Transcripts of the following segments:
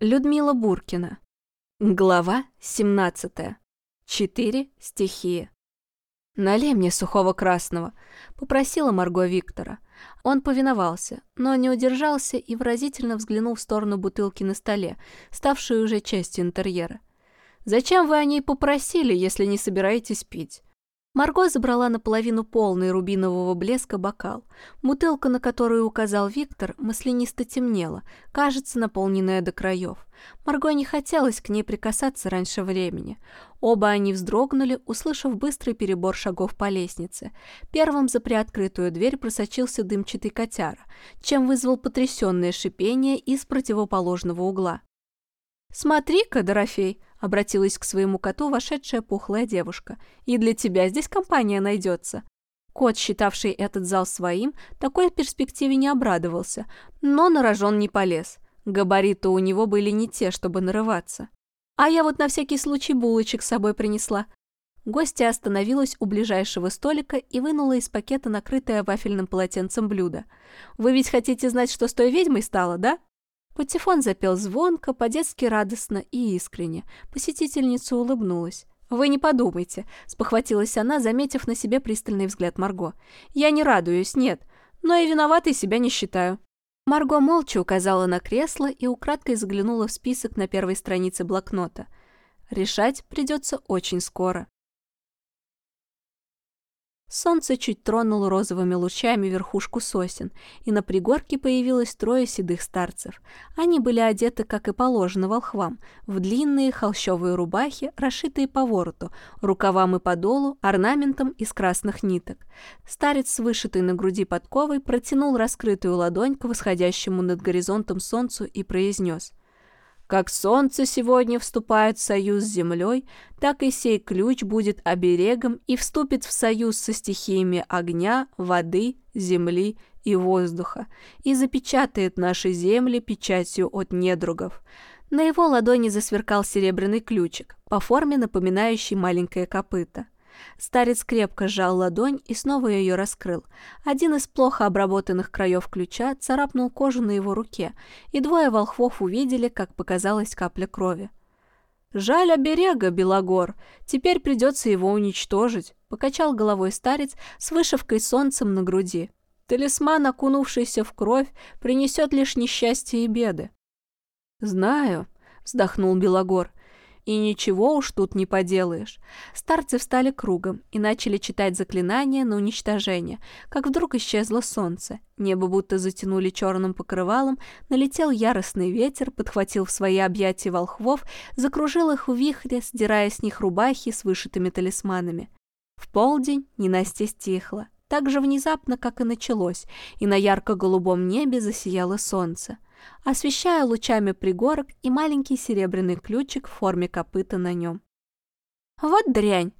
Людмила Буркина. Глава 17. Четыре стихии. «Налей мне сухого красного», — попросила Марго Виктора. Он повиновался, но не удержался и выразительно взглянул в сторону бутылки на столе, ставшей уже частью интерьера. «Зачем вы о ней попросили, если не собираетесь пить?» Марго забрала наполовину полный рубинового блеска бокал. Бутылка, на которую указал Виктор, маслянисто темнела, кажется, наполненная до краев. Марго не хотелось к ней прикасаться раньше времени. Оба они вздрогнули, услышав быстрый перебор шагов по лестнице. Первым за приоткрытую дверь просочился дымчатый котяра, чем вызвал потрясенное шипение из противоположного угла. «Смотри-ка, Дорофей!» — обратилась к своему коту вошедшая пухлая девушка. «И для тебя здесь компания найдется». Кот, считавший этот зал своим, такой перспективе не обрадовался, но на рожон не полез. Габариты у него были не те, чтобы нарываться. А я вот на всякий случай булочек с собой принесла. Гостья остановилась у ближайшего столика и вынула из пакета накрытое вафельным полотенцем блюдо. «Вы ведь хотите знать, что с той ведьмой стало, да?» Патефон запел звонко, по-детски радостно и искренне. Посетительница улыбнулась. «Вы не подумайте», — спохватилась она, заметив на себе пристальный взгляд Марго. «Я не радуюсь, нет, но и виноватой себя не считаю». Марго молча указала на кресло и украдкой заглянула в список на первой странице блокнота. Решать придется очень скоро. Солнце чуть тронуло розовыми лучами верхушку сосен, и на пригорке появилось трое седых старцев. Они были одеты, как и положено волхвам, в длинные холщовые рубахи, расшитые по вороту, рукавам и подолу, орнаментом из красных ниток. Старец с вышитой на груди подковой протянул раскрытую ладонь к восходящему над горизонтом солнцу и произнес — как солнце сегодня вступает в союз с землей, так и сей ключ будет оберегом и вступит в союз со стихиями огня, воды, земли и воздуха и запечатает наши земли печатью от недругов. На его ладони засверкал серебряный ключик, по форме напоминающий маленькое копыто. Старец крепко сжал ладонь и снова ее раскрыл. Один из плохо обработанных краев ключа царапнул кожу на его руке, и двое волхвов увидели, как показалась капля крови. «Жаль оберега, Белогор, теперь придется его уничтожить», — покачал головой старец с вышивкой солнцем на груди. «Талисман, окунувшийся в кровь, принесет лишь несчастье и беды». «Знаю», — вздохнул Белогор, и ничего уж тут не поделаешь. Старцы встали кругом и начали читать заклинания на уничтожение, как вдруг исчезло солнце. Небо будто затянули черным покрывалом, налетел яростный ветер, подхватил в свои объятия волхвов, закружил их в вихре, сдирая с них рубахи с вышитыми талисманами. В полдень ненастье стихло, так же внезапно, как и началось, и на ярко-голубом небе засияло солнце освещая лучами пригорок и маленький серебряный ключик в форме копыта на нем. «Вот дрянь!»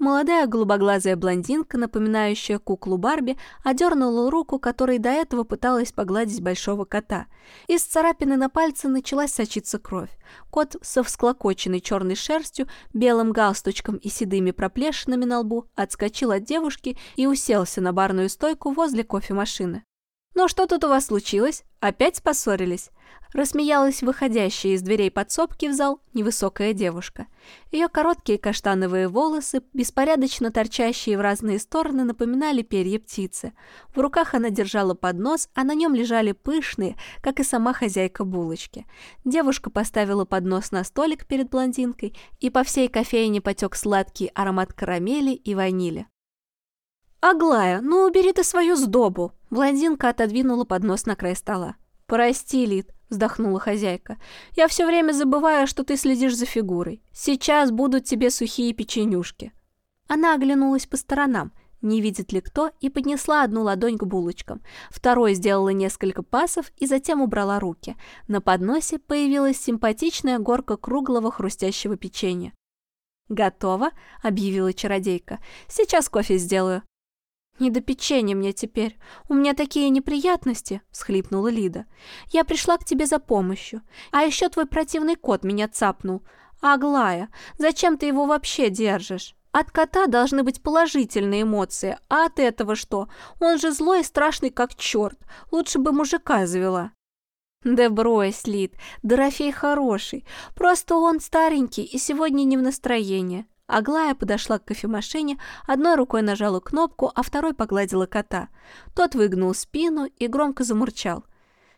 Молодая голубоглазая блондинка, напоминающая куклу Барби, одернула руку, которой до этого пыталась погладить большого кота. Из царапины на пальце началась сочиться кровь. Кот со всклокоченной черной шерстью, белым галстучком и седыми проплешинами на лбу отскочил от девушки и уселся на барную стойку возле кофемашины. «Ну что тут у вас случилось? Опять поссорились?» Рассмеялась выходящая из дверей подсобки в зал невысокая девушка. Ее короткие каштановые волосы, беспорядочно торчащие в разные стороны, напоминали перья птицы. В руках она держала поднос, а на нем лежали пышные, как и сама хозяйка булочки. Девушка поставила поднос на столик перед блондинкой, и по всей кофейне потек сладкий аромат карамели и ванили. «Аглая, ну убери ты свою сдобу!» Блондинка отодвинула поднос на край стола. «Прости, Лид», — вздохнула хозяйка. «Я все время забываю, что ты следишь за фигурой. Сейчас будут тебе сухие печенюшки». Она оглянулась по сторонам, не видит ли кто, и поднесла одну ладонь к булочкам. Второй сделала несколько пасов и затем убрала руки. На подносе появилась симпатичная горка круглого хрустящего печенья. «Готово», — объявила чародейка. «Сейчас кофе сделаю». «Не до печенья мне теперь. У меня такие неприятности», — всхлипнула Лида. «Я пришла к тебе за помощью. А еще твой противный кот меня цапнул. Аглая, зачем ты его вообще держишь?» От кота должны быть положительные эмоции, а от этого что? Он же злой и страшный как черт. Лучше бы мужика завела. Да брось, Лид, Дорофей хороший. Просто он старенький и сегодня не в настроении. Аглая подошла к кофемашине, одной рукой нажала кнопку, а второй погладила кота. Тот выгнул спину и громко замурчал.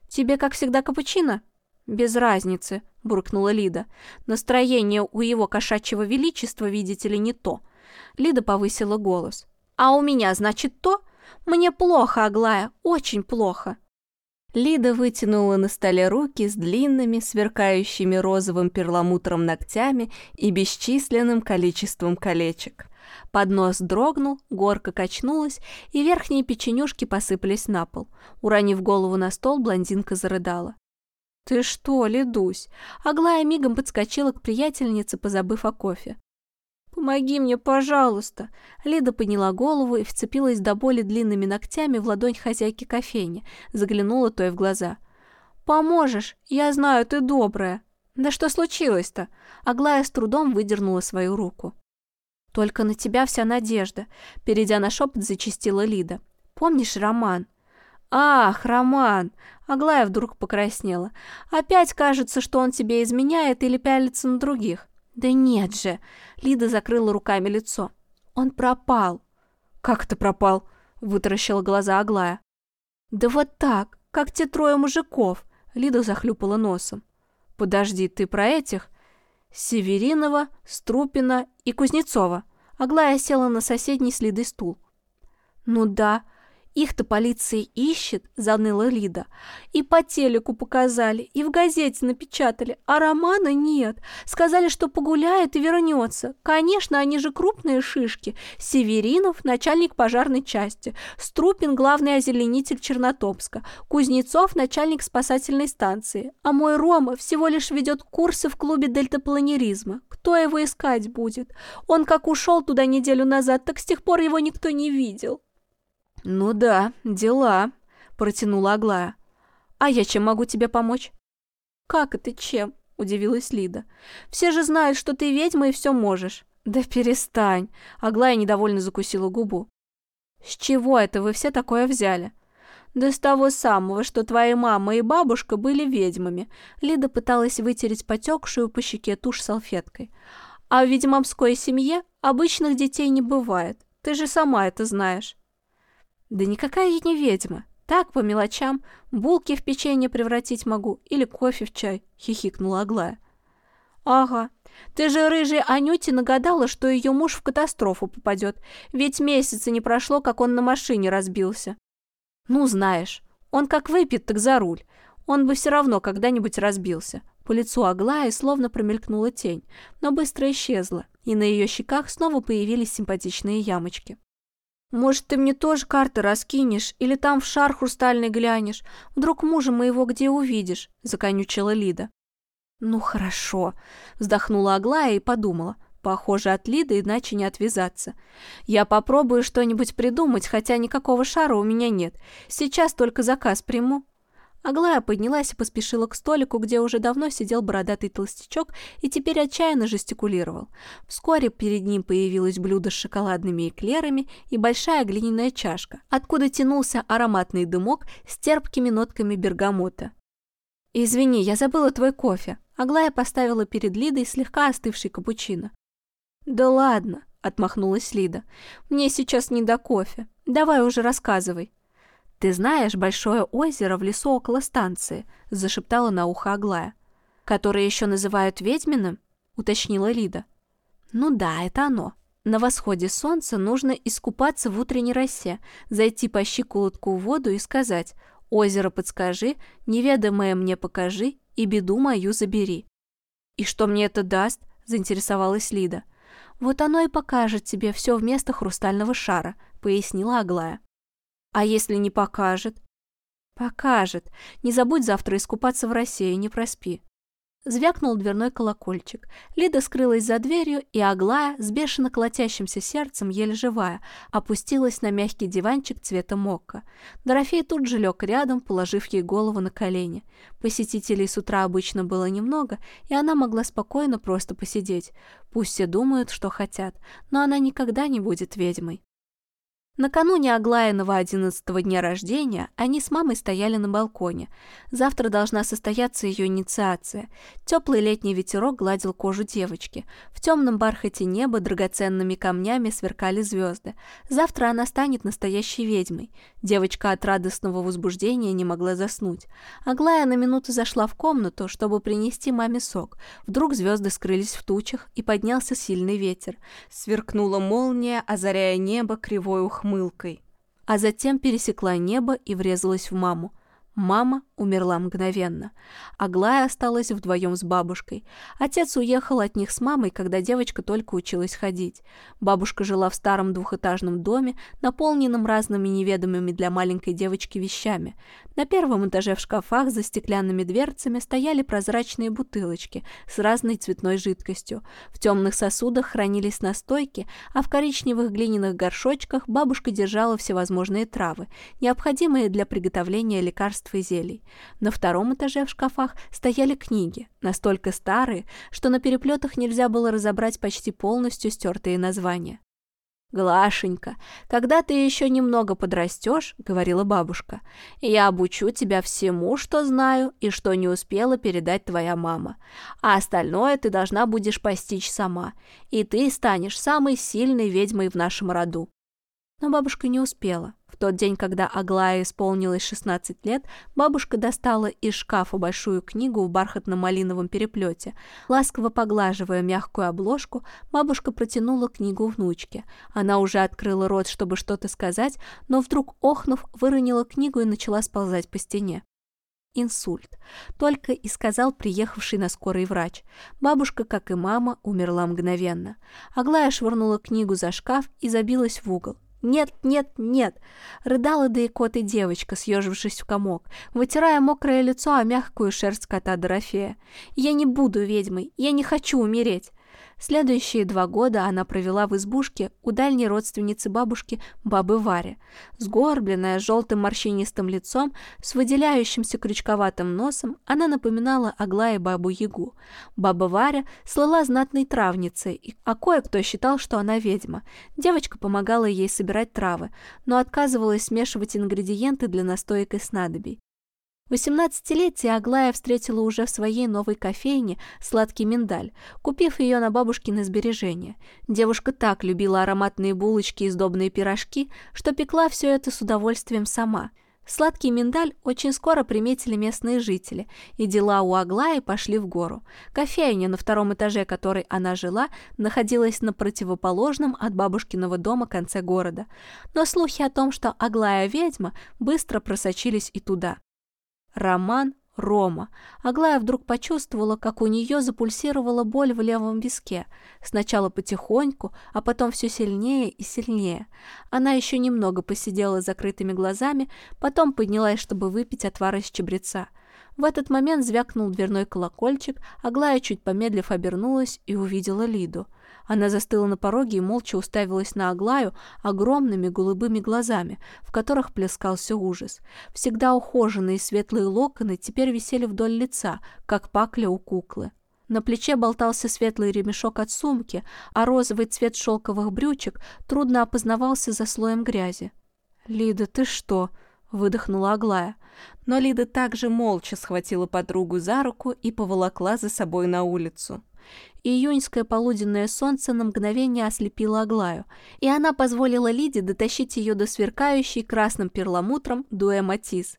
«Тебе, как всегда, капучино?» «Без разницы», — буркнула Лида. «Настроение у его кошачьего величества, видите ли, не то». Лида повысила голос. «А у меня, значит, то? Мне плохо, Аглая, очень плохо». Лида вытянула на столе руки с длинными, сверкающими розовым перламутром ногтями и бесчисленным количеством колечек. Поднос дрогнул, горка качнулась, и верхние печенюшки посыпались на пол. Уронив голову на стол, блондинка зарыдала. «Ты что, Лидусь?» Аглая мигом подскочила к приятельнице, позабыв о кофе. «Помоги мне, пожалуйста!» Лида подняла голову и вцепилась до боли длинными ногтями в ладонь хозяйки кофейни, заглянула той в глаза. «Поможешь? Я знаю, ты добрая!» «Да что случилось-то?» Аглая с трудом выдернула свою руку. «Только на тебя вся надежда», — перейдя на шепот, зачастила Лида. «Помнишь Роман?» «Ах, Роман!» Аглая вдруг покраснела. «Опять кажется, что он тебе изменяет или пялится на других». «Да нет же!» Лида закрыла руками лицо. «Он пропал!» «Как это пропал?» Вытаращила глаза Аглая. «Да вот так, как те трое мужиков!» Лида захлюпала носом. «Подожди, ты про этих?» Северинова, Струпина и Кузнецова. Аглая села на соседний следы стул. «Ну да, их-то полиция ищет, заныла Лида. И по телеку показали, и в газете напечатали, а Романа нет. Сказали, что погуляет и вернется. Конечно, они же крупные шишки. Северинов – начальник пожарной части, Струпин – главный озеленитель Чернотопска, Кузнецов – начальник спасательной станции. А мой Рома всего лишь ведет курсы в клубе дельтапланеризма. Кто его искать будет? Он как ушел туда неделю назад, так с тех пор его никто не видел. «Ну да, дела», — протянула Аглая. «А я чем могу тебе помочь?» «Как это чем?» — удивилась Лида. «Все же знают, что ты ведьма и все можешь». «Да перестань!» — Аглая недовольно закусила губу. «С чего это вы все такое взяли?» «Да с того самого, что твои мама и бабушка были ведьмами». Лида пыталась вытереть потекшую по щеке тушь салфеткой. «А в ведьмовской семье обычных детей не бывает. Ты же сама это знаешь». Да никакая я не ведьма. Так, по мелочам, булки в печенье превратить могу или кофе в чай, хихикнула Аглая. Ага, ты же рыжей Анюте нагадала, что ее муж в катастрофу попадет, ведь месяца не прошло, как он на машине разбился. Ну, знаешь, он как выпьет, так за руль. Он бы все равно когда-нибудь разбился. По лицу Аглаи словно промелькнула тень, но быстро исчезла, и на ее щеках снова появились симпатичные ямочки. Может, ты мне тоже карты раскинешь или там в шар хрустальный глянешь? Вдруг мужа моего где увидишь?» – законючила Лида. «Ну хорошо», – вздохнула Аглая и подумала. «Похоже, от Лиды иначе не отвязаться. Я попробую что-нибудь придумать, хотя никакого шара у меня нет. Сейчас только заказ приму». Аглая поднялась и поспешила к столику, где уже давно сидел бородатый толстячок и теперь отчаянно жестикулировал. Вскоре перед ним появилось блюдо с шоколадными эклерами и большая глиняная чашка, откуда тянулся ароматный дымок с терпкими нотками бергамота. «Извини, я забыла твой кофе». Аглая поставила перед Лидой слегка остывший капучино. «Да ладно», — отмахнулась Лида. «Мне сейчас не до кофе. Давай уже рассказывай». «Ты знаешь большое озеро в лесу около станции?» – зашептала на ухо Аглая. «Которое еще называют Ведьминым?» – уточнила Лида. «Ну да, это оно. На восходе солнца нужно искупаться в утренней росе, зайти по щиколотку в воду и сказать «Озеро подскажи, неведомое мне покажи и беду мою забери». «И что мне это даст?» – заинтересовалась Лида. «Вот оно и покажет тебе все вместо хрустального шара», – пояснила Аглая. А если не покажет? Покажет. Не забудь завтра искупаться в России, не проспи. Звякнул дверной колокольчик. Лида скрылась за дверью, и Аглая, с бешено колотящимся сердцем, еле живая, опустилась на мягкий диванчик цвета мокка. Дорофей тут же лег рядом, положив ей голову на колени. Посетителей с утра обычно было немного, и она могла спокойно просто посидеть. Пусть все думают, что хотят, но она никогда не будет ведьмой. Накануне Аглаиного одиннадцатого дня рождения они с мамой стояли на балконе. Завтра должна состояться ее инициация. Теплый летний ветерок гладил кожу девочки. В темном бархате неба драгоценными камнями сверкали звезды. Завтра она станет настоящей ведьмой. Девочка от радостного возбуждения не могла заснуть. Аглая на минуту зашла в комнату, чтобы принести маме сок. Вдруг звезды скрылись в тучах, и поднялся сильный ветер. Сверкнула молния, озаряя небо кривой ухмылкой ухмылкой, а затем пересекла небо и врезалась в маму. Мама умерла мгновенно. Аглая осталась вдвоем с бабушкой. Отец уехал от них с мамой, когда девочка только училась ходить. Бабушка жила в старом двухэтажном доме, наполненном разными неведомыми для маленькой девочки вещами. На первом этаже в шкафах за стеклянными дверцами стояли прозрачные бутылочки с разной цветной жидкостью. В темных сосудах хранились настойки, а в коричневых глиняных горшочках бабушка держала всевозможные травы, необходимые для приготовления лекарств лекарств и зелий. На втором этаже в шкафах стояли книги, настолько старые, что на переплетах нельзя было разобрать почти полностью стертые названия. «Глашенька, когда ты еще немного подрастешь, — говорила бабушка, — я обучу тебя всему, что знаю и что не успела передать твоя мама, а остальное ты должна будешь постичь сама, и ты станешь самой сильной ведьмой в нашем роду». Но бабушка не успела тот день, когда Аглае исполнилось 16 лет, бабушка достала из шкафа большую книгу в бархатно-малиновом переплете. Ласково поглаживая мягкую обложку, бабушка протянула книгу внучке. Она уже открыла рот, чтобы что-то сказать, но вдруг, охнув, выронила книгу и начала сползать по стене. Инсульт. Только и сказал приехавший на скорый врач. Бабушка, как и мама, умерла мгновенно. Аглая швырнула книгу за шкаф и забилась в угол. «Нет, нет, нет!» Рыдала да и девочка, съежившись в комок, вытирая мокрое лицо о мягкую шерсть кота Дорофея. «Я не буду ведьмой! Я не хочу умереть!» Следующие два года она провела в избушке у дальней родственницы бабушки, бабы Вари. Сгорбленная, с желтым морщинистым лицом, с выделяющимся крючковатым носом, она напоминала Аглае бабу-ягу. Баба Варя слыла знатной травницей, а кое-кто считал, что она ведьма. Девочка помогала ей собирать травы, но отказывалась смешивать ингредиенты для настоек и снадобий. Восемнадцатилетие Аглая встретила уже в своей новой кофейне «Сладкий миндаль», купив ее на бабушкины сбережения. Девушка так любила ароматные булочки и сдобные пирожки, что пекла все это с удовольствием сама. Сладкий миндаль очень скоро приметили местные жители, и дела у Аглаи пошли в гору. Кофейня, на втором этаже которой она жила, находилась на противоположном от бабушкиного дома конце города. Но слухи о том, что Аглая ведьма, быстро просочились и туда. Роман Рома. Аглая вдруг почувствовала, как у нее запульсировала боль в левом виске. Сначала потихоньку, а потом все сильнее и сильнее. Она еще немного посидела с закрытыми глазами, потом поднялась, чтобы выпить отвар из чабреца. В этот момент звякнул дверной колокольчик, Аглая, чуть помедлив, обернулась и увидела Лиду. Она застыла на пороге и молча уставилась на Аглаю огромными голубыми глазами, в которых плескался ужас. Всегда ухоженные светлые локоны теперь висели вдоль лица, как пакля у куклы. На плече болтался светлый ремешок от сумки, а розовый цвет шелковых брючек трудно опознавался за слоем грязи. «Лида, ты что?» — выдохнула Аглая. Но Лида также молча схватила подругу за руку и поволокла за собой на улицу. Июньское полуденное солнце на мгновение ослепило Аглаю, и она позволила Лиде дотащить ее до сверкающей красным перламутром дуэ Матис.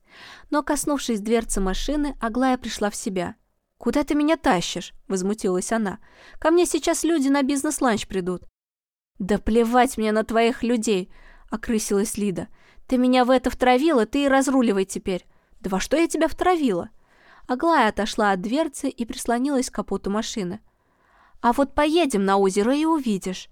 Но, коснувшись дверцы машины, Аглая пришла в себя. «Куда ты меня тащишь?» – возмутилась она. «Ко мне сейчас люди на бизнес-ланч придут». «Да плевать мне на твоих людей!» – окрысилась Лида. «Ты меня в это втравила, ты и разруливай теперь». «Да во что я тебя втравила?» Аглая отошла от дверцы и прислонилась к капоту машины. А вот поедем на озеро и увидишь».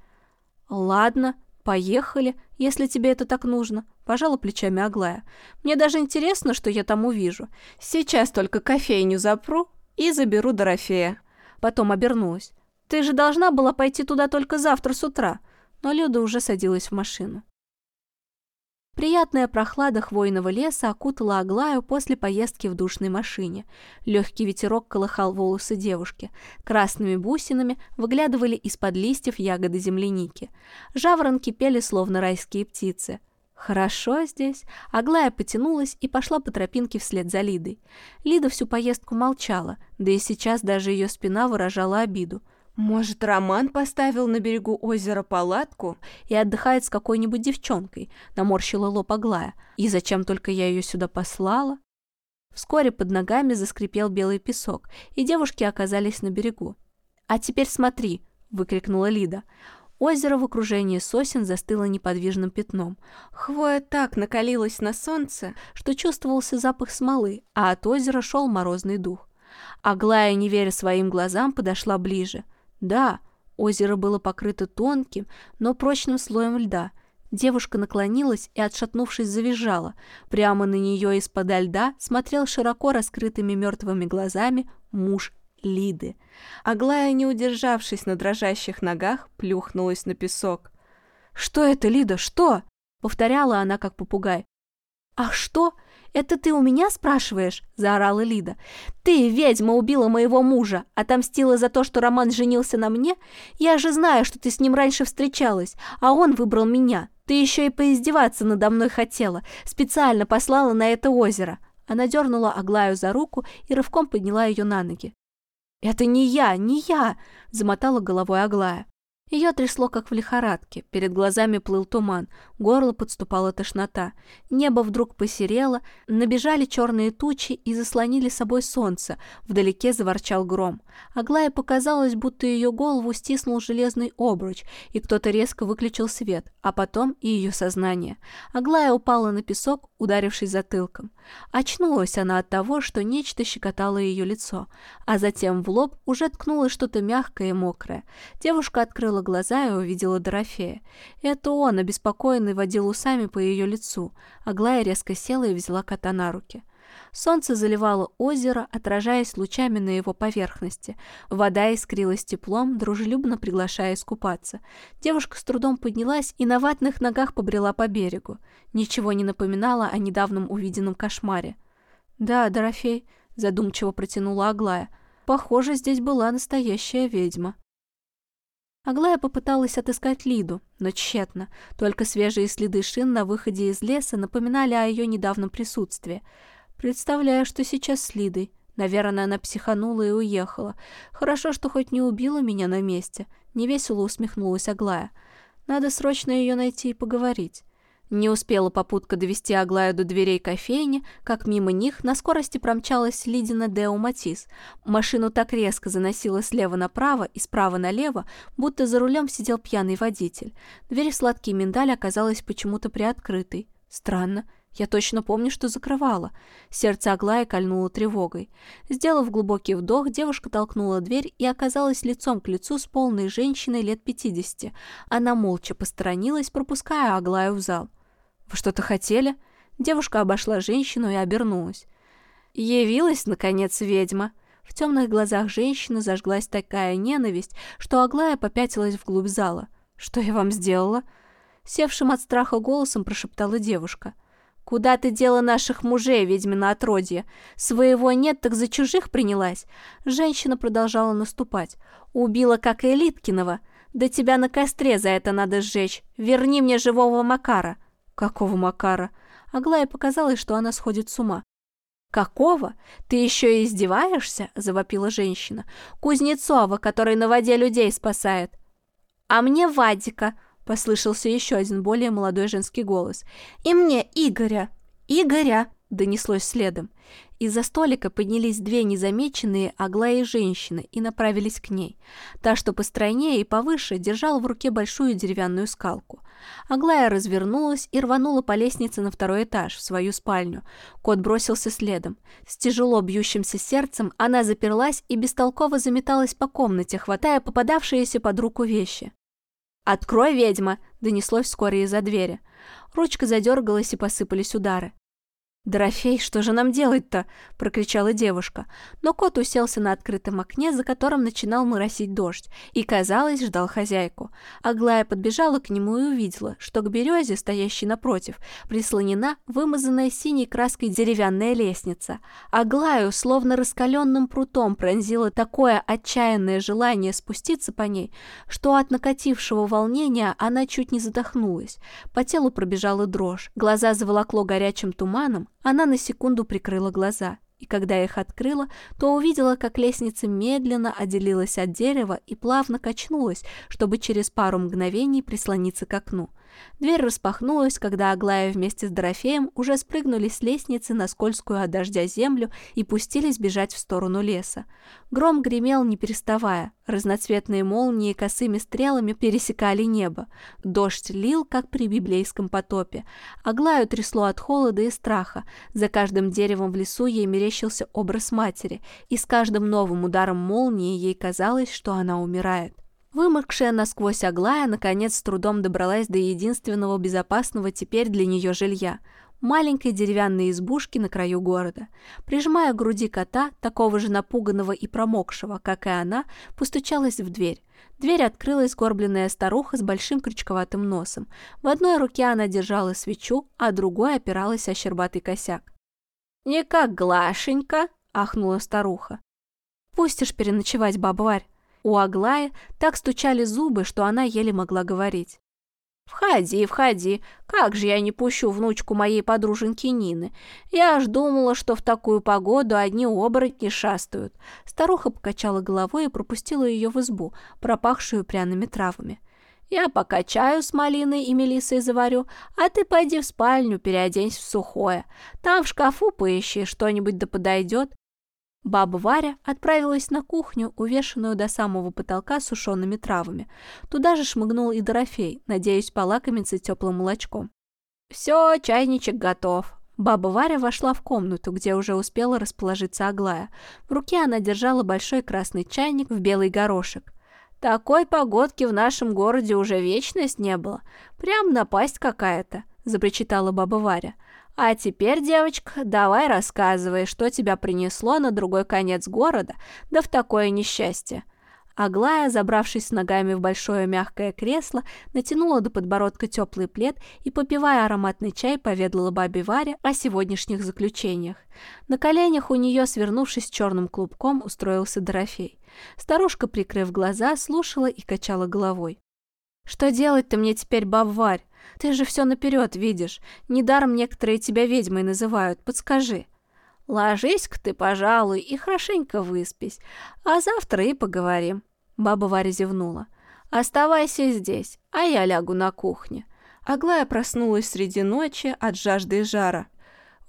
«Ладно, поехали, если тебе это так нужно», – пожала плечами Аглая. «Мне даже интересно, что я там увижу. Сейчас только кофейню запру и заберу Дорофея». Потом обернулась. «Ты же должна была пойти туда только завтра с утра». Но Люда уже садилась в машину. Приятная прохлада хвойного леса окутала Аглаю после поездки в душной машине. Легкий ветерок колыхал волосы девушки. Красными бусинами выглядывали из-под листьев ягоды земляники. Жаворонки пели, словно райские птицы. Хорошо здесь. Аглая потянулась и пошла по тропинке вслед за Лидой. Лида всю поездку молчала, да и сейчас даже ее спина выражала обиду. Может, Роман поставил на берегу озера палатку и отдыхает с какой-нибудь девчонкой, наморщила лоб Аглая. И зачем только я ее сюда послала? Вскоре под ногами заскрипел белый песок, и девушки оказались на берегу. «А теперь смотри!» — выкрикнула Лида. Озеро в окружении сосен застыло неподвижным пятном. Хвоя так накалилась на солнце, что чувствовался запах смолы, а от озера шел морозный дух. Аглая, не веря своим глазам, подошла ближе. Да, озеро было покрыто тонким, но прочным слоем льда. Девушка наклонилась и, отшатнувшись, завизжала. Прямо на нее из-под льда смотрел широко раскрытыми мертвыми глазами муж Лиды. Аглая, не удержавшись на дрожащих ногах, плюхнулась на песок. «Что это, Лида, что?» — повторяла она, как попугай. «А что? Это ты у меня спрашиваешь?» — заорала Лида. «Ты, ведьма, убила моего мужа, отомстила за то, что Роман женился на мне? Я же знаю, что ты с ним раньше встречалась, а он выбрал меня. Ты еще и поиздеваться надо мной хотела, специально послала на это озеро». Она дернула Аглаю за руку и рывком подняла ее на ноги. «Это не я, не я!» — замотала головой Аглая. Ее трясло, как в лихорадке, перед глазами плыл туман, горло подступала тошнота. Небо вдруг посерело, набежали черные тучи и заслонили собой солнце, вдалеке заворчал гром. Аглае показалось, будто ее голову стиснул железный обруч, и кто-то резко выключил свет, а потом и ее сознание. Аглая упала на песок, ударившись затылком. Очнулась она от того, что нечто щекотало ее лицо, а затем в лоб уже ткнуло что-то мягкое и мокрое. Девушка открыла глаза и увидела Дорофея. Это он, обеспокоенный, водил усами по ее лицу. Аглая резко села и взяла кота на руки. Солнце заливало озеро, отражаясь лучами на его поверхности. Вода искрилась теплом, дружелюбно приглашая искупаться. Девушка с трудом поднялась и на ватных ногах побрела по берегу. Ничего не напоминало о недавнем увиденном кошмаре. «Да, Дорофей», — задумчиво протянула Аглая, — «похоже, здесь была настоящая ведьма». Аглая попыталась отыскать Лиду, но тщетно. Только свежие следы шин на выходе из леса напоминали о ее недавнем присутствии. Представляю, что сейчас с Лидой. Наверное, она психанула и уехала. Хорошо, что хоть не убила меня на месте. Невесело усмехнулась Аглая. Надо срочно ее найти и поговорить. Не успела попутка довести Аглаю до дверей кофейни, как мимо них на скорости промчалась Лидина Део Матис. Машину так резко заносило слева направо и справа налево, будто за рулем сидел пьяный водитель. Дверь в сладкий миндаль оказалась почему-то приоткрытой. Странно. Я точно помню, что закрывала. Сердце Аглаи кольнуло тревогой. Сделав глубокий вдох, девушка толкнула дверь и оказалась лицом к лицу с полной женщиной лет пятидесяти. Она молча посторонилась, пропуская Аглаю в зал. «Вы что-то хотели?» Девушка обошла женщину и обернулась. Явилась, наконец, ведьма. В темных глазах женщины зажглась такая ненависть, что Аглая попятилась вглубь зала. «Что я вам сделала?» Севшим от страха голосом прошептала девушка. «Куда ты дела наших мужей, ведьмина отродье? Своего нет, так за чужих принялась?» Женщина продолжала наступать. «Убила, как и Элиткинова. Да тебя на костре за это надо сжечь. Верни мне живого Макара». «Какого Макара?» Аглае показалось, что она сходит с ума. «Какого? Ты еще и издеваешься?» – завопила женщина. «Кузнецова, который на воде людей спасает». «А мне Вадика!» – послышался еще один более молодой женский голос. «И мне Игоря!» «Игоря!» – донеслось следом. Из-за столика поднялись две незамеченные Аглаи женщины и направились к ней. Та, что постройнее и повыше, держала в руке большую деревянную скалку. Аглая развернулась и рванула по лестнице на второй этаж, в свою спальню. Кот бросился следом. С тяжело бьющимся сердцем она заперлась и бестолково заметалась по комнате, хватая попадавшиеся под руку вещи. «Открой, ведьма!» — донеслось вскоре из-за двери. Ручка задергалась и посыпались удары. «Дорофей, что же нам делать-то?» – прокричала девушка. Но кот уселся на открытом окне, за которым начинал моросить дождь, и, казалось, ждал хозяйку. Аглая подбежала к нему и увидела, что к березе, стоящей напротив, прислонена вымазанная синей краской деревянная лестница. Аглаю, словно раскаленным прутом, пронзило такое отчаянное желание спуститься по ней, что от накатившего волнения она чуть не задохнулась. По телу пробежала дрожь, глаза заволокло горячим туманом, она на секунду прикрыла глаза, и когда их открыла, то увидела, как лестница медленно отделилась от дерева и плавно качнулась, чтобы через пару мгновений прислониться к окну. Дверь распахнулась, когда Аглая вместе с Дорофеем уже спрыгнули с лестницы на скользкую от дождя землю и пустились бежать в сторону леса. Гром гремел, не переставая. Разноцветные молнии косыми стрелами пересекали небо. Дождь лил, как при библейском потопе. Аглаю трясло от холода и страха. За каждым деревом в лесу ей мерещился образ матери, и с каждым новым ударом молнии ей казалось, что она умирает. Вымокшая насквозь Аглая наконец с трудом добралась до единственного безопасного теперь для нее жилья – маленькой деревянной избушки на краю города. Прижимая к груди кота, такого же напуганного и промокшего, как и она, постучалась в дверь. Дверь открыла сгорбленная старуха с большим крючковатым носом. В одной руке она держала свечу, а другой опиралась о щербатый косяк. «Не как Глашенька!» – ахнула старуха. «Пустишь переночевать, баба Варь?» У Аглаи так стучали зубы, что она еле могла говорить. «Входи, входи. Как же я не пущу внучку моей подруженьки Нины? Я аж думала, что в такую погоду одни оборотни шастают». Старуха покачала головой и пропустила ее в избу, пропахшую пряными травами. «Я пока чаю с малиной и мелиссой заварю, а ты пойди в спальню, переоденься в сухое. Там в шкафу поищи, что-нибудь да подойдет. Баба Варя отправилась на кухню, увешанную до самого потолка сушеными травами. Туда же шмыгнул и Дорофей, надеясь полакомиться теплым молочком. «Все, чайничек готов». Баба Варя вошла в комнату, где уже успела расположиться Аглая. В руке она держала большой красный чайник в белый горошек. «Такой погодки в нашем городе уже вечность не было. Прям напасть какая-то», — запричитала баба Варя. А теперь, девочка, давай рассказывай, что тебя принесло на другой конец города, да в такое несчастье. Аглая, забравшись ногами в большое мягкое кресло, натянула до подбородка теплый плед и, попивая ароматный чай, поведала бабе Варе о сегодняшних заключениях. На коленях у нее, свернувшись черным клубком, устроился Дорофей. Старушка, прикрыв глаза, слушала и качала головой. «Что делать-то мне теперь, баб Варь? Ты же все наперед видишь. Недаром некоторые тебя ведьмой называют. Подскажи. Ложись-ка ты, пожалуй, и хорошенько выспись. А завтра и поговорим. Баба Варя зевнула. Оставайся здесь, а я лягу на кухне. Аглая проснулась среди ночи от жажды и жара.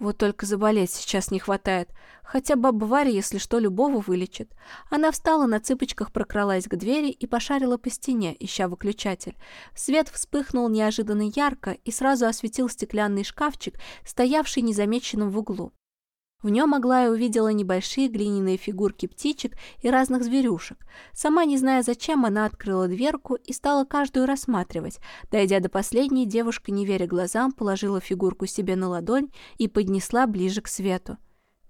Вот только заболеть сейчас не хватает. Хотя баба Варя, если что, любого вылечит. Она встала на цыпочках, прокралась к двери и пошарила по стене, ища выключатель. Свет вспыхнул неожиданно ярко и сразу осветил стеклянный шкафчик, стоявший незамеченным в углу. В нем Аглая увидела небольшие глиняные фигурки птичек и разных зверюшек. Сама не зная зачем, она открыла дверку и стала каждую рассматривать. Дойдя до последней, девушка, не веря глазам, положила фигурку себе на ладонь и поднесла ближе к свету.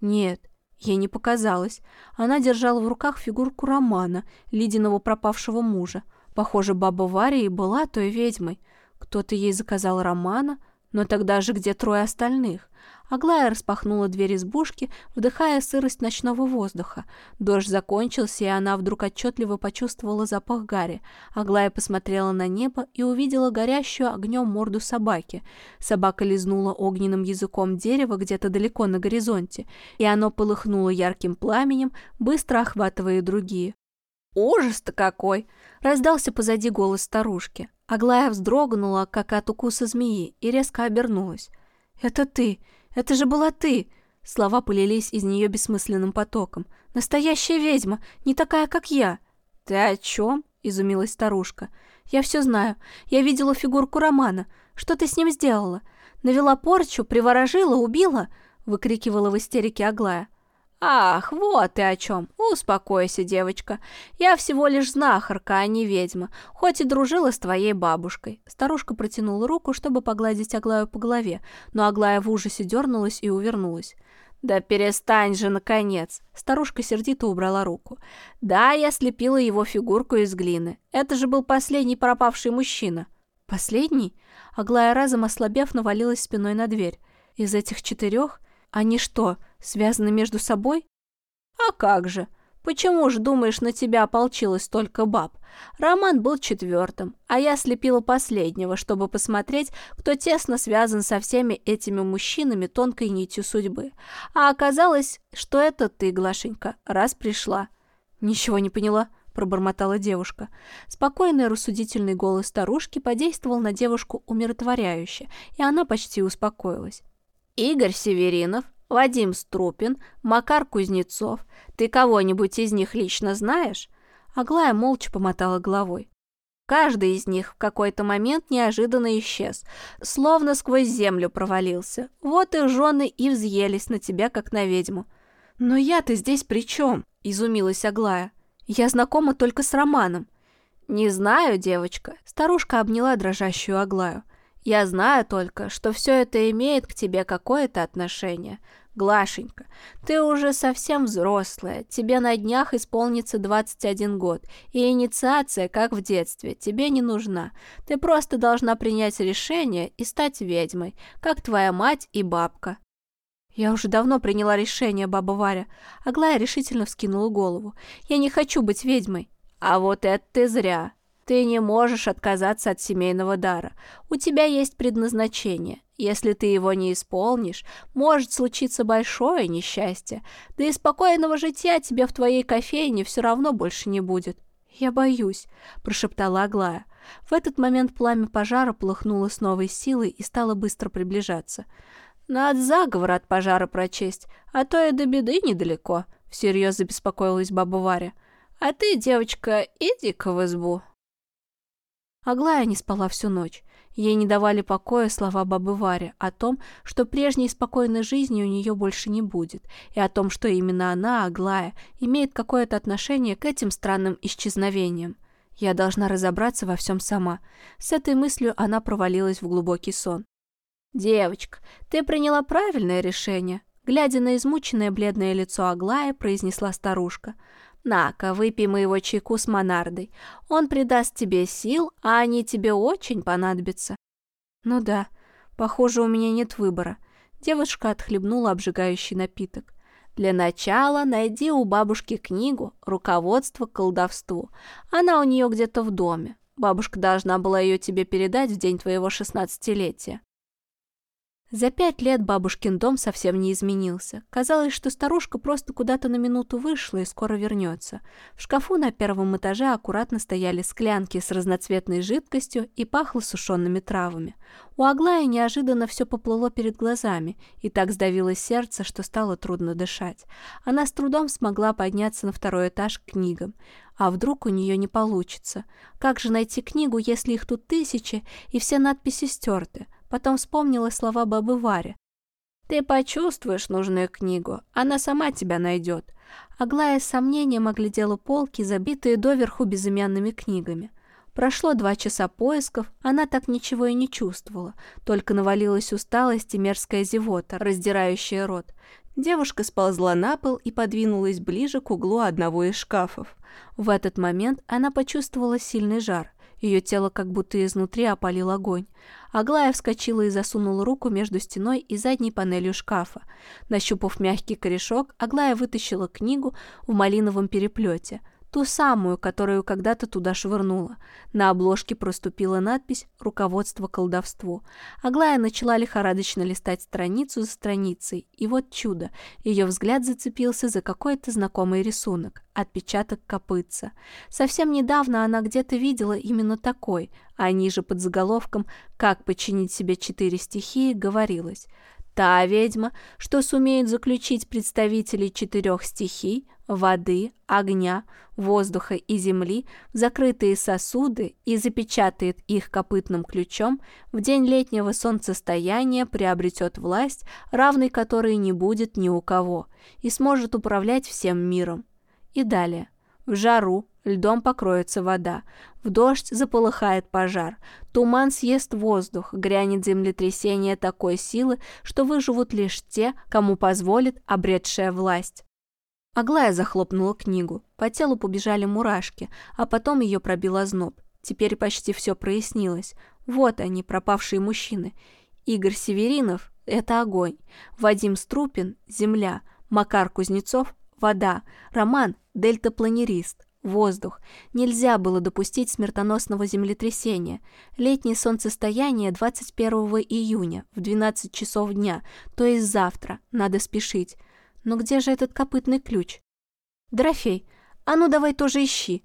Нет, ей не показалось. Она держала в руках фигурку Романа, Лидиного пропавшего мужа. Похоже, баба Варя и была той ведьмой. Кто-то ей заказал Романа, но тогда же где трое остальных? Аглая распахнула дверь избушки, вдыхая сырость ночного воздуха. Дождь закончился, и она вдруг отчетливо почувствовала запах гари. Аглая посмотрела на небо и увидела горящую огнем морду собаки. Собака лизнула огненным языком дерево где-то далеко на горизонте, и оно полыхнуло ярким пламенем, быстро охватывая другие. «Ужас-то какой!» — раздался позади голос старушки. Аглая вздрогнула, как от укуса змеи, и резко обернулась. «Это ты! Это же была ты!» Слова полились из нее бессмысленным потоком. «Настоящая ведьма, не такая, как я!» «Ты о чем?» — изумилась старушка. «Я все знаю. Я видела фигурку Романа. Что ты с ним сделала? Навела порчу, приворожила, убила?» — выкрикивала в истерике Аглая. «Ах, вот ты о чем. Успокойся, девочка. Я всего лишь знахарка, а не ведьма, хоть и дружила с твоей бабушкой». Старушка протянула руку, чтобы погладить Аглаю по голове, но Аглая в ужасе дернулась и увернулась. «Да перестань же, наконец!» Старушка сердито убрала руку. «Да, я слепила его фигурку из глины. Это же был последний пропавший мужчина». «Последний?» Аглая разом ослабев навалилась спиной на дверь. «Из этих четырех? Они что, связаны между собой?» «А как же! Почему ж, думаешь, на тебя ополчилось столько баб? Роман был четвертым, а я слепила последнего, чтобы посмотреть, кто тесно связан со всеми этими мужчинами тонкой нитью судьбы. А оказалось, что это ты, Глашенька, раз пришла». «Ничего не поняла», — пробормотала девушка. Спокойный рассудительный голос старушки подействовал на девушку умиротворяюще, и она почти успокоилась. «Игорь Северинов, Вадим Струпин, Макар Кузнецов. Ты кого-нибудь из них лично знаешь?» Аглая молча помотала головой. Каждый из них в какой-то момент неожиданно исчез, словно сквозь землю провалился. Вот их жены и взъелись на тебя, как на ведьму. «Но я-то здесь при чем?» – изумилась Аглая. «Я знакома только с Романом». «Не знаю, девочка», – старушка обняла дрожащую Аглаю. «Я знаю только, что все это имеет к тебе какое-то отношение. Глашенька, ты уже совсем взрослая, тебе на днях исполнится 21 год, и инициация, как в детстве, тебе не нужна. Ты просто должна принять решение и стать ведьмой, как твоя мать и бабка». «Я уже давно приняла решение, баба Варя». Аглая решительно вскинула голову. «Я не хочу быть ведьмой». «А вот это ты зря. Ты не можешь отказаться от семейного дара. У тебя есть предназначение. Если ты его не исполнишь, может случиться большое несчастье. Да и спокойного житья тебе в твоей кофейне все равно больше не будет. «Я боюсь», – прошептала Аглая. В этот момент пламя пожара полыхнуло с новой силой и стало быстро приближаться. «Надо заговор от пожара прочесть, а то и до беды недалеко», – всерьез забеспокоилась баба Варя. «А ты, девочка, иди-ка в избу». Аглая не спала всю ночь. Ей не давали покоя слова бабы Вари о том, что прежней спокойной жизни у нее больше не будет, и о том, что именно она, Аглая, имеет какое-то отношение к этим странным исчезновениям. Я должна разобраться во всем сама. С этой мыслью она провалилась в глубокий сон. «Девочка, ты приняла правильное решение», глядя на измученное бледное лицо Аглая, произнесла старушка – «На-ка, выпей моего чайку с монардой. Он придаст тебе сил, а они тебе очень понадобятся». «Ну да, похоже, у меня нет выбора». Девушка отхлебнула обжигающий напиток. «Для начала найди у бабушки книгу «Руководство к колдовству». Она у нее где-то в доме. Бабушка должна была ее тебе передать в день твоего шестнадцатилетия. За пять лет бабушкин дом совсем не изменился. Казалось, что старушка просто куда-то на минуту вышла и скоро вернется. В шкафу на первом этаже аккуратно стояли склянки с разноцветной жидкостью и пахло сушеными травами. У Аглаи неожиданно все поплыло перед глазами, и так сдавилось сердце, что стало трудно дышать. Она с трудом смогла подняться на второй этаж к книгам. А вдруг у нее не получится? Как же найти книгу, если их тут тысячи, и все надписи стерты? Потом вспомнила слова бабы Вари. «Ты почувствуешь нужную книгу, она сама тебя найдет». Аглая с сомнением оглядела полки, забитые доверху безымянными книгами. Прошло два часа поисков, она так ничего и не чувствовала, только навалилась усталость и мерзкая зевота, раздирающая рот. Девушка сползла на пол и подвинулась ближе к углу одного из шкафов. В этот момент она почувствовала сильный жар. Ее тело как будто изнутри опалил огонь. Аглая вскочила и засунула руку между стеной и задней панелью шкафа. Нащупав мягкий корешок, Аглая вытащила книгу в малиновом переплете – Ту самую, которую когда-то туда швырнула. На обложке проступила надпись «Руководство колдовству». Аглая начала лихорадочно листать страницу за страницей, и вот чудо, ее взгляд зацепился за какой-то знакомый рисунок, отпечаток копытца. Совсем недавно она где-то видела именно такой, а ниже под заголовком «Как починить себе четыре стихии» говорилось – Та ведьма, что сумеет заключить представителей четырех стихий, воды, огня, воздуха и земли в закрытые сосуды и запечатает их копытным ключом, в день летнего солнцестояния приобретет власть, равной которой не будет ни у кого, и сможет управлять всем миром. И далее. В жару льдом покроется вода, в дождь заполыхает пожар, туман съест воздух, грянет землетрясение такой силы, что выживут лишь те, кому позволит обретшая власть. Аглая захлопнула книгу. По телу побежали мурашки, а потом ее пробил озноб. Теперь почти все прояснилось. Вот они, пропавшие мужчины. Игорь Северинов — это огонь. Вадим Струпин — земля. Макар Кузнецов — вода. Роман — дельтапланерист. Воздух. Нельзя было допустить смертоносного землетрясения. Летнее солнцестояние 21 июня в 12 часов дня, то есть завтра. Надо спешить. Но где же этот копытный ключ? Дорофей, а ну давай тоже ищи.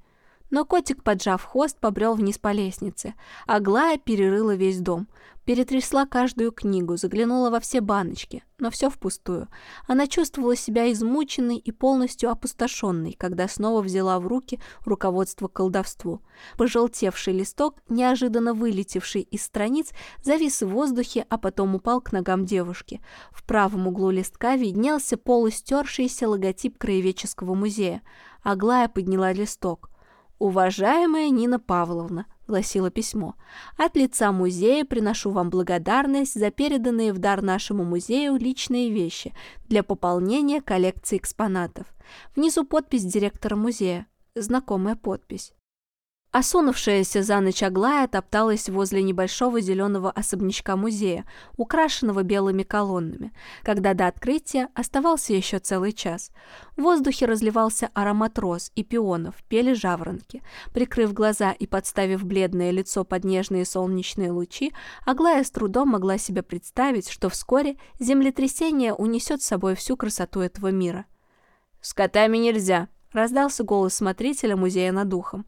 Но котик, поджав хвост, побрел вниз по лестнице. Аглая перерыла весь дом. Перетрясла каждую книгу, заглянула во все баночки, но все впустую. Она чувствовала себя измученной и полностью опустошенной, когда снова взяла в руки руководство к колдовству. Пожелтевший листок, неожиданно вылетевший из страниц, завис в воздухе, а потом упал к ногам девушки. В правом углу листка виднелся полустершийся логотип краеведческого музея. Аглая подняла листок. «Уважаемая Нина Павловна», — гласило письмо, «от лица музея приношу вам благодарность за переданные в дар нашему музею личные вещи для пополнения коллекции экспонатов. Внизу подпись директора музея. Знакомая подпись. Осунувшаяся за ночь Аглая топталась возле небольшого зеленого особнячка музея, украшенного белыми колоннами, когда до открытия оставался еще целый час. В воздухе разливался аромат роз и пионов, пели жаворонки. Прикрыв глаза и подставив бледное лицо под нежные солнечные лучи, Аглая с трудом могла себе представить, что вскоре землетрясение унесет с собой всю красоту этого мира. «С котами нельзя!» — раздался голос смотрителя музея над ухом.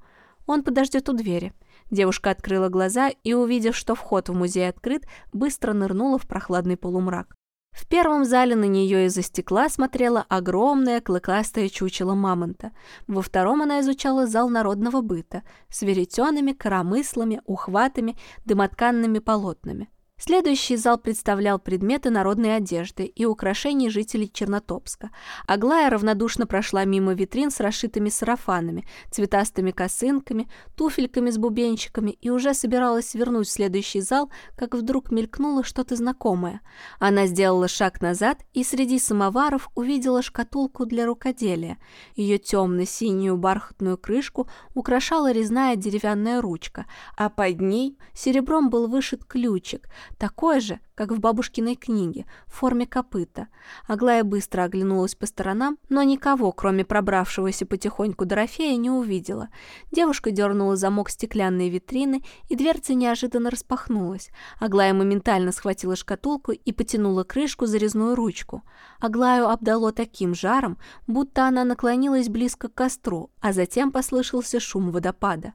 Он подождет у двери. Девушка открыла глаза и, увидев, что вход в музей открыт, быстро нырнула в прохладный полумрак. В первом зале на нее из-за стекла смотрела огромное клыкастое чучело мамонта. Во втором она изучала зал народного быта с веретенами, коромыслами, ухватами, дымотканными полотнами. Следующий зал представлял предметы народной одежды и украшений жителей Чернотопска. Аглая равнодушно прошла мимо витрин с расшитыми сарафанами, цветастыми косынками, туфельками с бубенчиками и уже собиралась вернуть в следующий зал, как вдруг мелькнуло что-то знакомое. Она сделала шаг назад и среди самоваров увидела шкатулку для рукоделия. Ее темно-синюю бархатную крышку украшала резная деревянная ручка, а под ней серебром был вышит ключик – такой же, как в бабушкиной книге, в форме копыта. Аглая быстро оглянулась по сторонам, но никого, кроме пробравшегося потихоньку Дорофея, не увидела. Девушка дернула замок стеклянной витрины, и дверца неожиданно распахнулась. Аглая моментально схватила шкатулку и потянула крышку за резную ручку. Аглаю обдало таким жаром, будто она наклонилась близко к костру, а затем послышался шум водопада.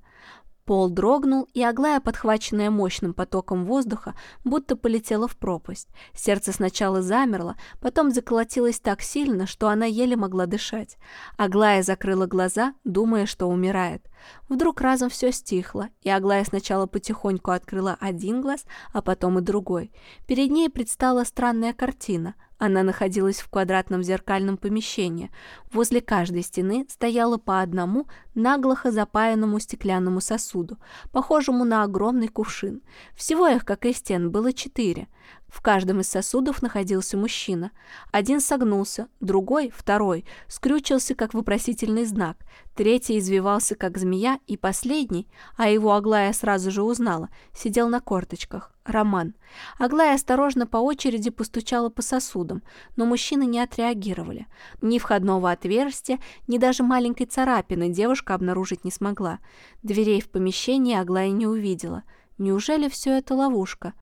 Пол дрогнул, и Аглая, подхваченная мощным потоком воздуха, будто полетела в пропасть. Сердце сначала замерло, потом заколотилось так сильно, что она еле могла дышать. Аглая закрыла глаза, думая, что умирает. Вдруг разом все стихло, и Аглая сначала потихоньку открыла один глаз, а потом и другой. Перед ней предстала странная картина. Она находилась в квадратном зеркальном помещении. Возле каждой стены стояло по одному наглохо запаянному стеклянному сосуду, похожему на огромный кувшин. Всего их, как и стен, было четыре. В каждом из сосудов находился мужчина. Один согнулся, другой, второй, скрючился, как вопросительный знак, третий извивался, как змея, и последний, а его Аглая сразу же узнала, сидел на корточках. Роман. Аглая осторожно по очереди постучала по сосудам, но мужчины не отреагировали. Ни входного отверстия, ни даже маленькой царапины девушка обнаружить не смогла. Дверей в помещении Аглая не увидела. Неужели все это ловушка?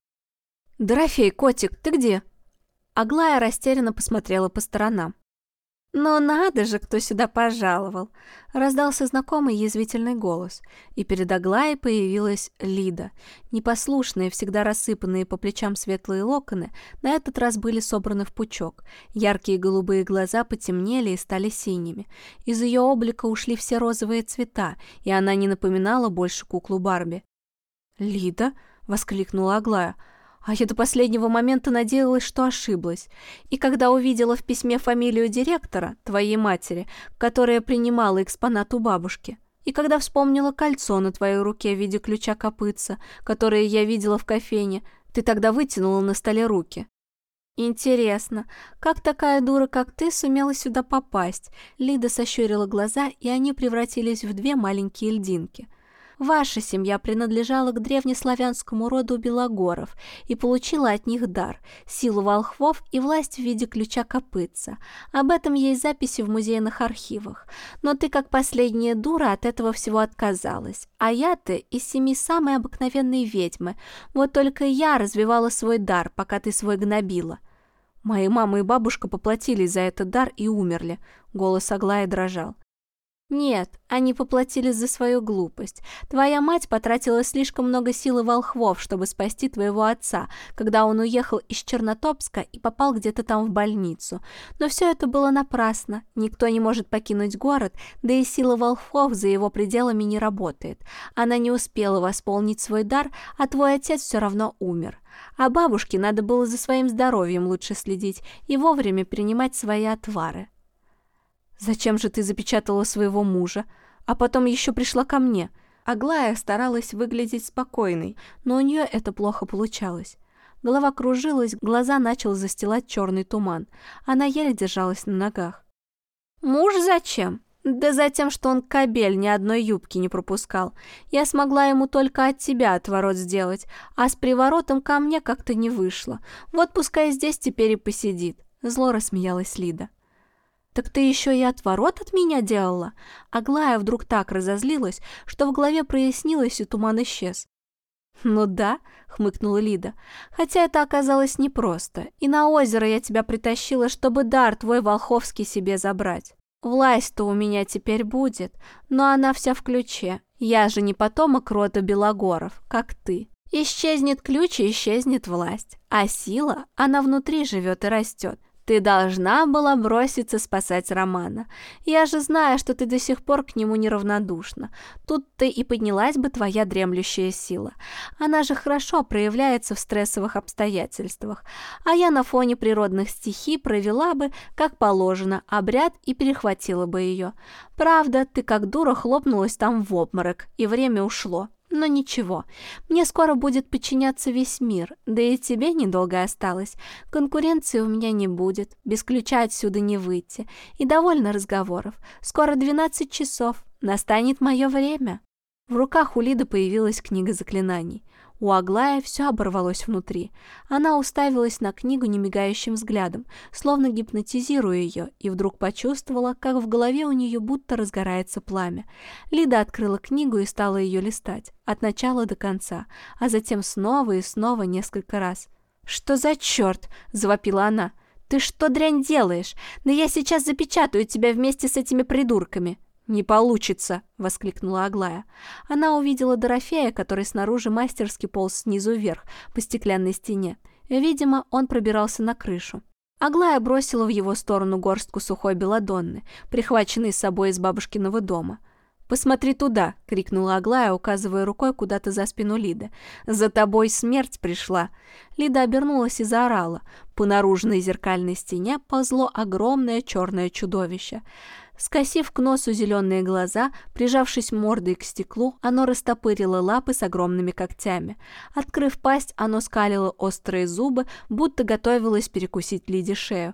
«Дорофей, котик, ты где?» Аглая растерянно посмотрела по сторонам. «Но надо же, кто сюда пожаловал!» Раздался знакомый язвительный голос, и перед Аглаей появилась Лида. Непослушные, всегда рассыпанные по плечам светлые локоны на этот раз были собраны в пучок. Яркие голубые глаза потемнели и стали синими. Из ее облика ушли все розовые цвета, и она не напоминала больше куклу Барби. «Лида?» — воскликнула Аглая — а я до последнего момента надеялась, что ошиблась. И когда увидела в письме фамилию директора, твоей матери, которая принимала экспонат у бабушки, и когда вспомнила кольцо на твоей руке в виде ключа копытца, которое я видела в кофейне, ты тогда вытянула на столе руки. «Интересно, как такая дура, как ты, сумела сюда попасть?» Лида сощурила глаза, и они превратились в две маленькие льдинки – Ваша семья принадлежала к древнеславянскому роду Белогоров и получила от них дар, силу волхвов и власть в виде ключа копытца. Об этом есть записи в музейных архивах. Но ты, как последняя дура, от этого всего отказалась. А я-то из семи самой обыкновенной ведьмы. Вот только я развивала свой дар, пока ты свой гнобила. Мои мама и бабушка поплатились за этот дар и умерли. Голос Аглая дрожал. Нет, они поплатились за свою глупость. Твоя мать потратила слишком много силы волхвов, чтобы спасти твоего отца, когда он уехал из Чернотопска и попал где-то там в больницу. Но все это было напрасно. Никто не может покинуть город, да и сила волхвов за его пределами не работает. Она не успела восполнить свой дар, а твой отец все равно умер. А бабушке надо было за своим здоровьем лучше следить и вовремя принимать свои отвары. «Зачем же ты запечатала своего мужа? А потом еще пришла ко мне?» Аглая старалась выглядеть спокойной, но у нее это плохо получалось. Голова кружилась, глаза начал застилать черный туман. Она еле держалась на ногах. «Муж зачем?» «Да за тем, что он кабель ни одной юбки не пропускал. Я смогла ему только от тебя отворот сделать, а с приворотом ко мне как-то не вышло. Вот пускай здесь теперь и посидит». Зло рассмеялась Лида. «Так ты еще и отворот от меня делала?» Аглая вдруг так разозлилась, что в голове прояснилось, и туман исчез. «Ну да», — хмыкнула Лида, — «хотя это оказалось непросто, и на озеро я тебя притащила, чтобы дар твой волховский себе забрать. Власть-то у меня теперь будет, но она вся в ключе. Я же не потомок рода Белогоров, как ты. Исчезнет ключ и исчезнет власть, а сила, она внутри живет и растет, ты должна была броситься спасать Романа. Я же знаю, что ты до сих пор к нему неравнодушна. Тут-то и поднялась бы твоя дремлющая сила. Она же хорошо проявляется в стрессовых обстоятельствах. А я на фоне природных стихий провела бы, как положено, обряд и перехватила бы ее. Правда, ты как дура хлопнулась там в обморок, и время ушло. Но ничего, мне скоро будет подчиняться весь мир, да и тебе недолго осталось. Конкуренции у меня не будет, без ключа отсюда не выйти. И довольно разговоров. Скоро 12 часов, настанет мое время. В руках у Лиды появилась книга заклинаний. У Аглая все оборвалось внутри. Она уставилась на книгу немигающим взглядом, словно гипнотизируя ее, и вдруг почувствовала, как в голове у нее будто разгорается пламя. Лида открыла книгу и стала ее листать, от начала до конца, а затем снова и снова несколько раз. «Что за черт?» – завопила она. «Ты что, дрянь, делаешь? Да я сейчас запечатаю тебя вместе с этими придурками!» «Не получится!» — воскликнула Аглая. Она увидела Дорофея, который снаружи мастерски полз снизу вверх по стеклянной стене. Видимо, он пробирался на крышу. Аглая бросила в его сторону горстку сухой белодонны, прихваченной с собой из бабушкиного дома. «Посмотри туда!» — крикнула Аглая, указывая рукой куда-то за спину Лиды. «За тобой смерть пришла!» Лида обернулась и заорала. По наружной зеркальной стене ползло огромное черное чудовище — Скосив к носу зеленые глаза, прижавшись мордой к стеклу, оно растопырило лапы с огромными когтями. Открыв пасть, оно скалило острые зубы, будто готовилось перекусить Лиде шею.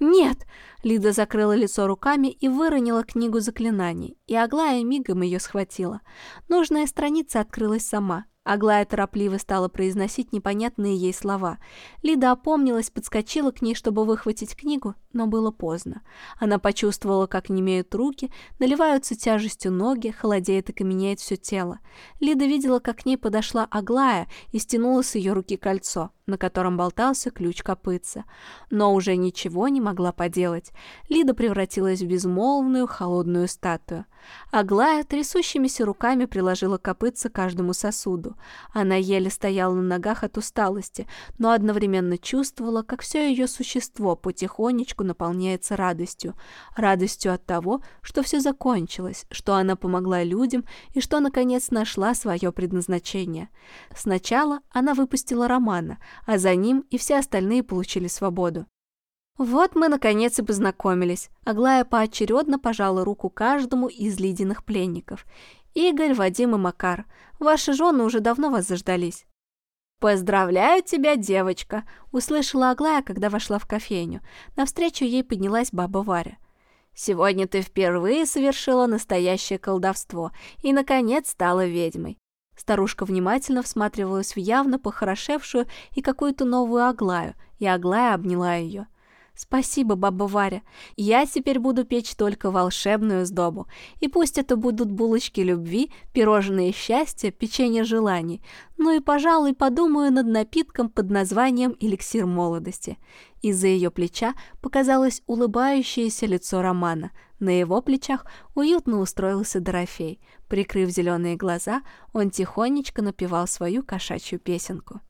«Нет!» — Лида закрыла лицо руками и выронила книгу заклинаний, и Аглая мигом ее схватила. Нужная страница открылась сама. Аглая торопливо стала произносить непонятные ей слова. Лида опомнилась, подскочила к ней, чтобы выхватить книгу, но было поздно. Она почувствовала, как немеют руки, наливаются тяжестью ноги, холодеет и каменеет все тело. Лида видела, как к ней подошла Аглая и стянула с ее руки кольцо на котором болтался ключ копытца. Но уже ничего не могла поделать. Лида превратилась в безмолвную, холодную статую. Аглая трясущимися руками приложила копытца каждому сосуду. Она еле стояла на ногах от усталости, но одновременно чувствовала, как все ее существо потихонечку наполняется радостью. Радостью от того, что все закончилось, что она помогла людям и что, наконец, нашла свое предназначение. Сначала она выпустила Романа, а за ним и все остальные получили свободу. Вот мы, наконец, и познакомились. Аглая поочередно пожала руку каждому из ледяных пленников. Игорь, Вадим и Макар, ваши жены уже давно вас заждались. «Поздравляю тебя, девочка!» — услышала Аглая, когда вошла в кофейню. Навстречу ей поднялась баба Варя. «Сегодня ты впервые совершила настоящее колдовство и, наконец, стала ведьмой. Старушка внимательно всматривалась в явно похорошевшую и какую-то новую Аглаю, и Аглая обняла ее. «Спасибо, баба Варя. Я теперь буду печь только волшебную сдобу. И пусть это будут булочки любви, пирожные счастья, печенье желаний. Ну и, пожалуй, подумаю над напитком под названием «Эликсир молодости». Из-за ее плеча показалось улыбающееся лицо Романа. На его плечах уютно устроился Дорофей. Прикрыв зеленые глаза, он тихонечко напевал свою кошачью песенку.